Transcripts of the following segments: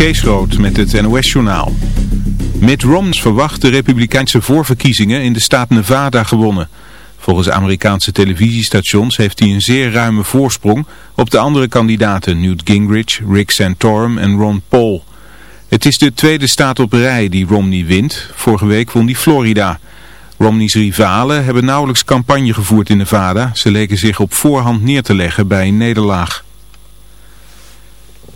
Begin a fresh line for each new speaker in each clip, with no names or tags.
Kees Rood met het NOS-journaal. Mitt Romney verwacht de republikeinse voorverkiezingen in de staat Nevada gewonnen. Volgens Amerikaanse televisiestations heeft hij een zeer ruime voorsprong op de andere kandidaten Newt Gingrich, Rick Santorum en Ron Paul. Het is de tweede staat op rij die Romney wint. Vorige week won hij Florida. Romney's rivalen hebben nauwelijks campagne gevoerd in Nevada. Ze leken zich op voorhand neer te leggen bij een nederlaag.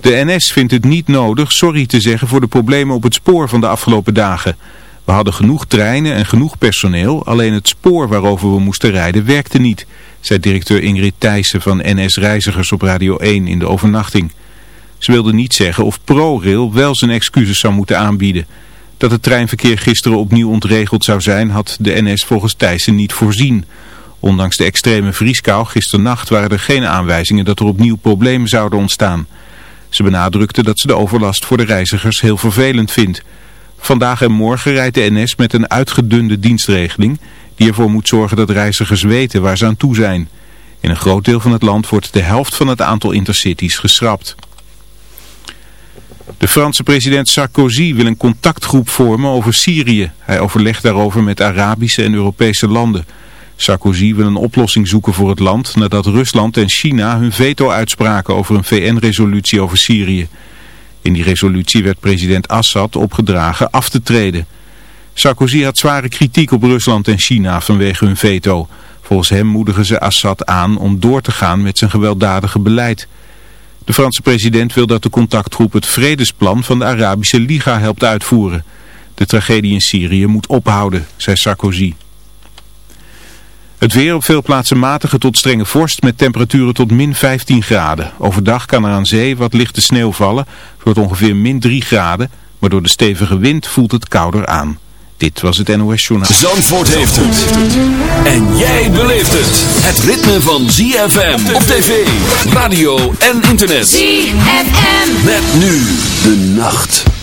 De NS vindt het niet nodig sorry te zeggen voor de problemen op het spoor van de afgelopen dagen. We hadden genoeg treinen en genoeg personeel, alleen het spoor waarover we moesten rijden werkte niet, zei directeur Ingrid Thijssen van NS Reizigers op Radio 1 in de overnachting. Ze wilde niet zeggen of ProRail wel zijn excuses zou moeten aanbieden. Dat het treinverkeer gisteren opnieuw ontregeld zou zijn, had de NS volgens Thijssen niet voorzien. Ondanks de extreme vrieskou gisternacht waren er geen aanwijzingen dat er opnieuw problemen zouden ontstaan. Ze benadrukte dat ze de overlast voor de reizigers heel vervelend vindt. Vandaag en morgen rijdt de NS met een uitgedunde dienstregeling die ervoor moet zorgen dat reizigers weten waar ze aan toe zijn. In een groot deel van het land wordt de helft van het aantal intercities geschrapt. De Franse president Sarkozy wil een contactgroep vormen over Syrië. Hij overlegt daarover met Arabische en Europese landen. Sarkozy wil een oplossing zoeken voor het land nadat Rusland en China hun veto uitspraken over een VN-resolutie over Syrië. In die resolutie werd president Assad opgedragen af te treden. Sarkozy had zware kritiek op Rusland en China vanwege hun veto. Volgens hem moedigen ze Assad aan om door te gaan met zijn gewelddadige beleid. De Franse president wil dat de contactgroep het vredesplan van de Arabische Liga helpt uitvoeren. De tragedie in Syrië moet ophouden, zei Sarkozy. Het weer op veel plaatsen matige tot strenge vorst met temperaturen tot min 15 graden. Overdag kan er aan zee wat lichte sneeuw vallen. Het wordt ongeveer min 3 graden, maar door de stevige wind voelt het kouder aan. Dit was het NOS Journaal.
Zandvoort heeft het. En jij beleeft het. Het ritme van ZFM op tv, radio en internet.
ZFM.
Met nu de nacht.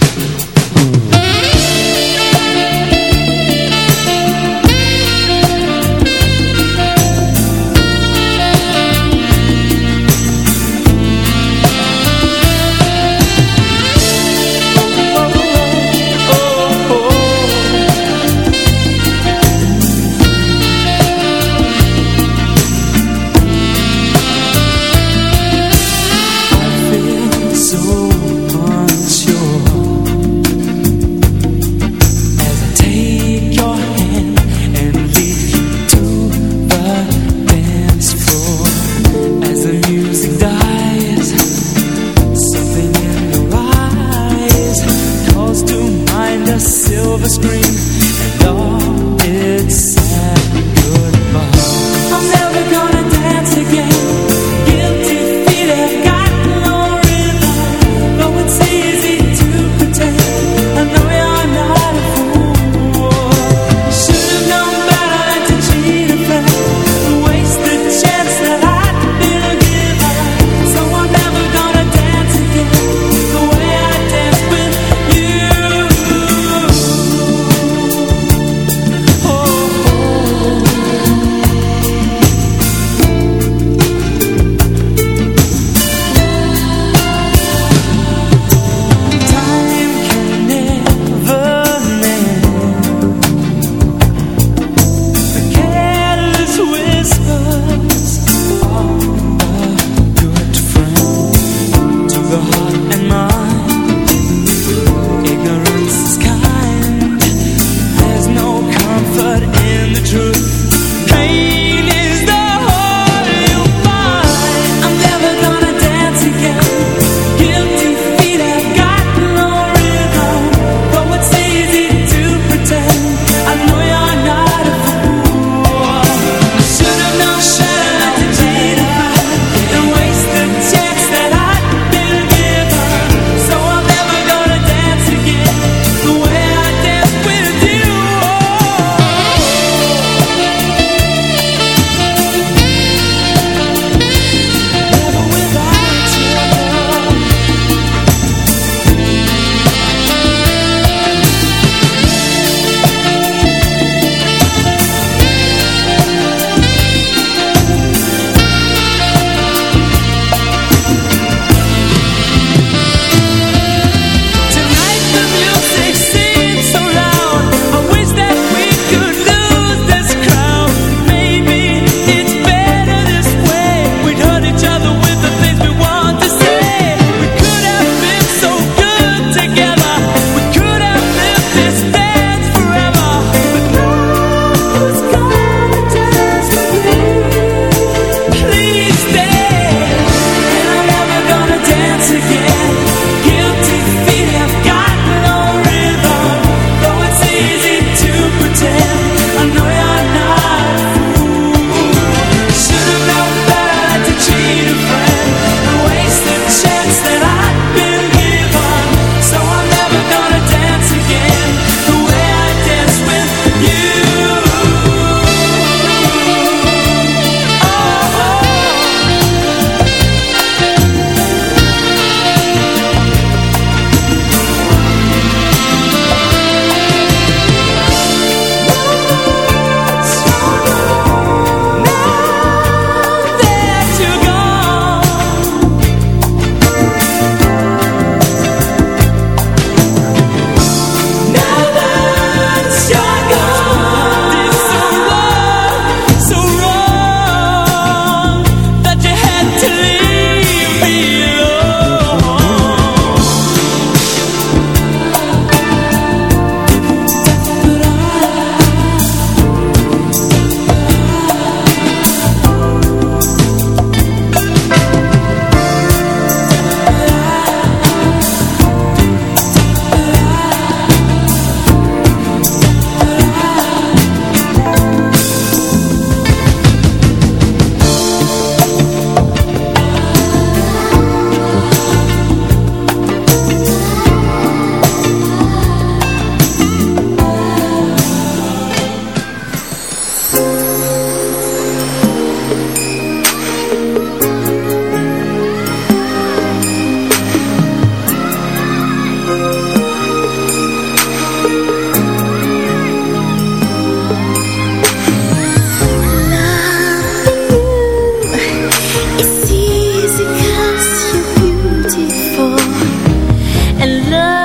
love.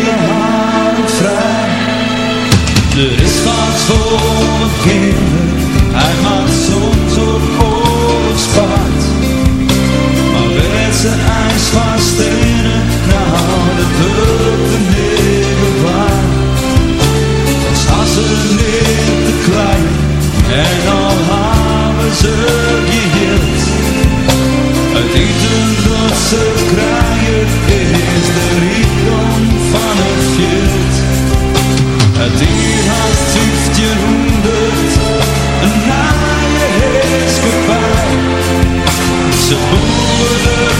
hele hand vrij. Er is wat voor kinderen, hij maakt zo to move the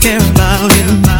care about him.